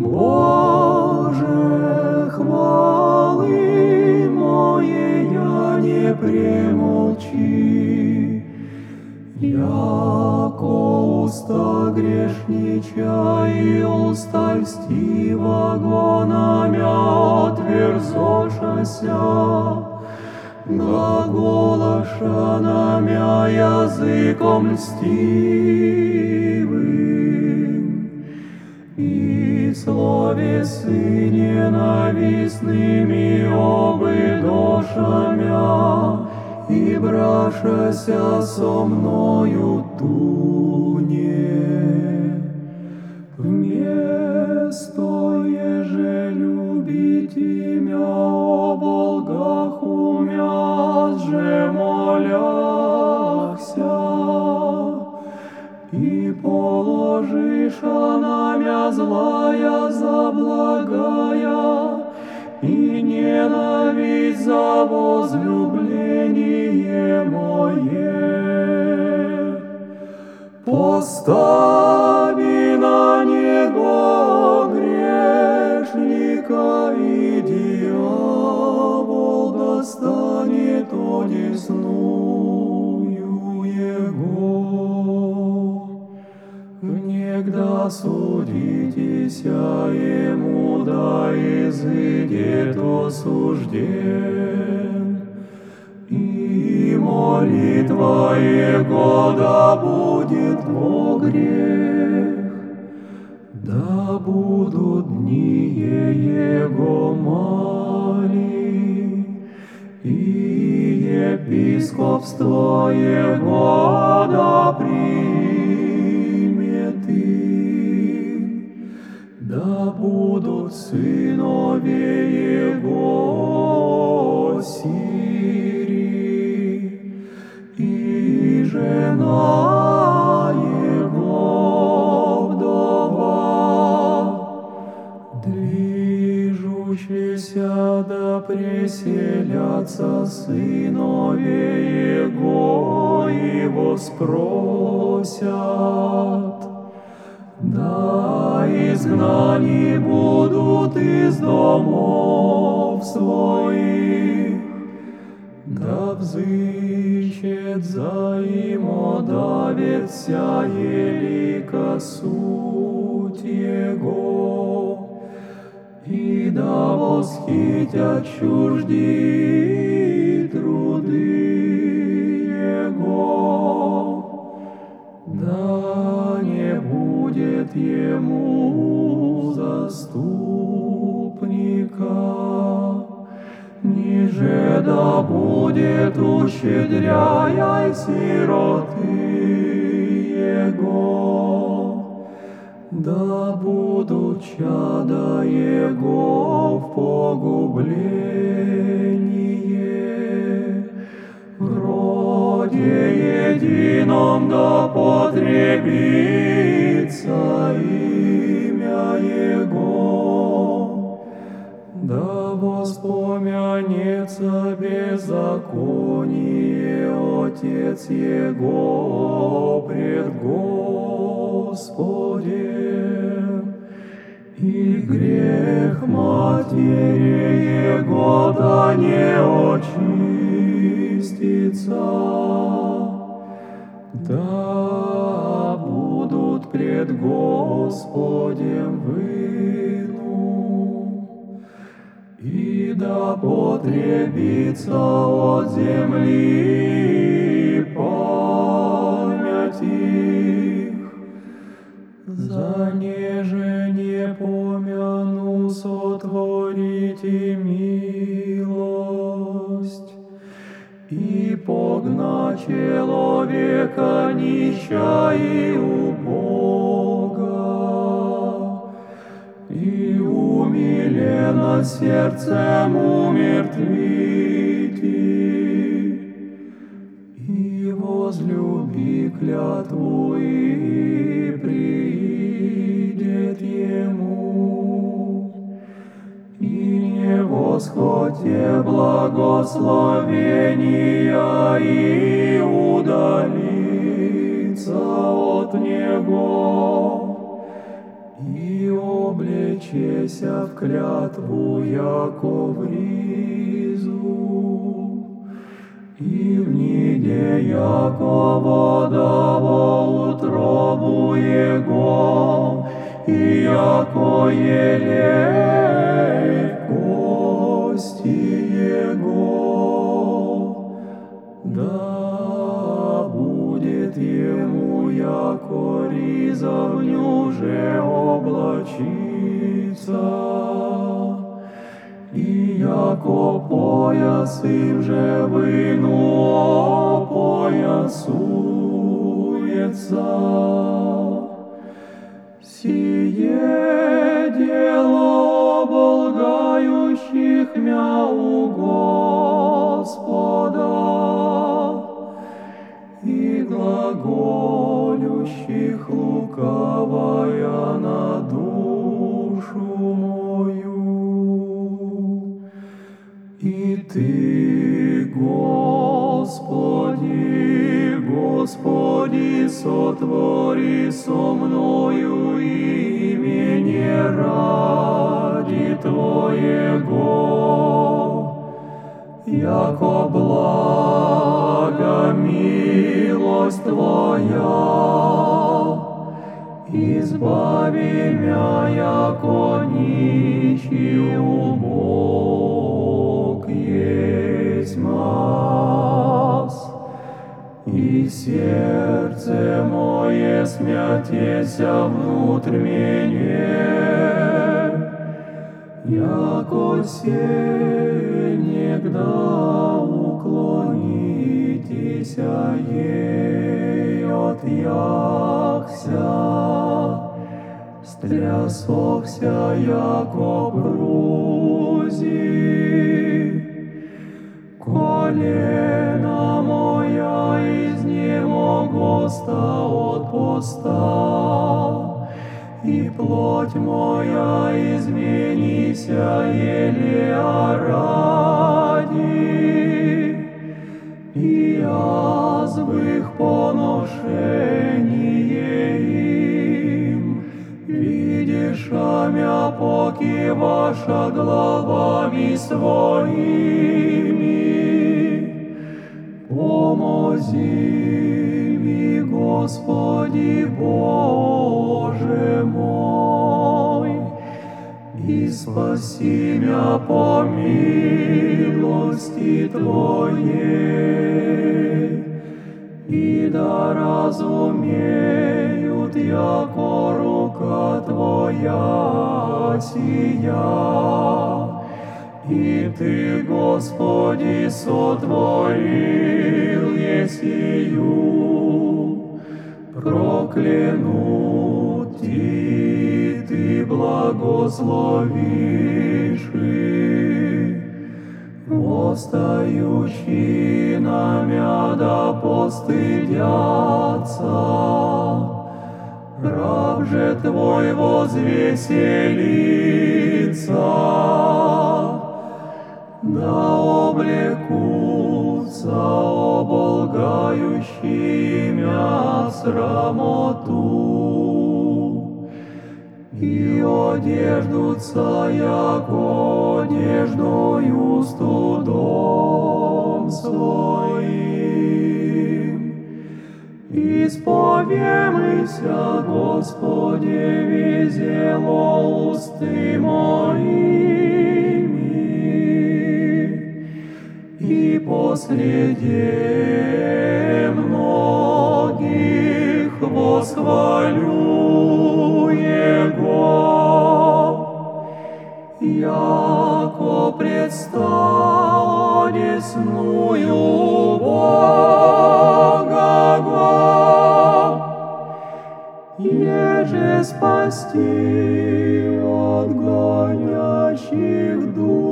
Боже, хвалы моя не премолчи, Яко уста грешнича и уста льстива гонамя отверзошася, Глаголаша намя языком льстивым, И словесы ненавистными обыдошамя, И брашася со мною туне. Вместо еже любить имя о Болгах умят же моляхся, И положишь намя злая за благая, И ненависть за возлюбление мое. Постави на него грешника, и дьявол достанет одесную Внегда судитеся ему, да изыдет осужден. И молитва Его да будет во грех, да будут дни Его мали, и епископство Его да примет будут сынове Его сири, и жена Его вдова, движущиеся да преселятся сынове Его и воспросят. Да изгнани будут из домов своих, да взыщет за имо давит вся елика суть Его, и да восхитят чужди будет ему заступника, ниже да будет ущедряя сироты его. Да будут чада его в погубление, в роде едином да потребится имя Его, да воспомянется беззаконие Отец Его пред Господем, и грех матери Его да не очистится. Да пред Господем выну, и да потребится от земли память их. За неже не помяну сотворите милость, и погна человека нища и сердцем умертвите, и возлюби клятву и придет ему. И не восходе благословения облечеся в клятву, яко в ризу, и в ниде, яко вода во утробу Его, и яко елей кости Его. Да будет ему, яко риза в нюже облачится, и яко пояс им же выну опоясуется. Сие Ты, Господи, Господи, сотвори со мною имени ради Твоего, яко блага милость Твоя, избави мя, яко нищий убог мас. И сердце мое смятеся внутрь меня, яко негда уклонитесь ей от яхся, стрясохся, яко прузи, колено моя изнемогоста от поста, и плоть моя изменися еле ради, и азбых поношение им, видишь, амя поки ваша главами своими, ми, Господи Боже мой, и спаси мя по милости Твоей, и да разумеют, яко рука Твоя сия, и Ты, Господи, сотворил есию, проклянут Ти, Ты благословишь их. Восстающие намя да постыдятся, раб же Твой возвеселится, оболгающие мя срамоту, и одеждутся, яко одеждою студом своим. Исповемыся, Господи, везело усты моими, и посреди восхвалю Его, яко предстал одесную Бога еже спасти от гонящих душ.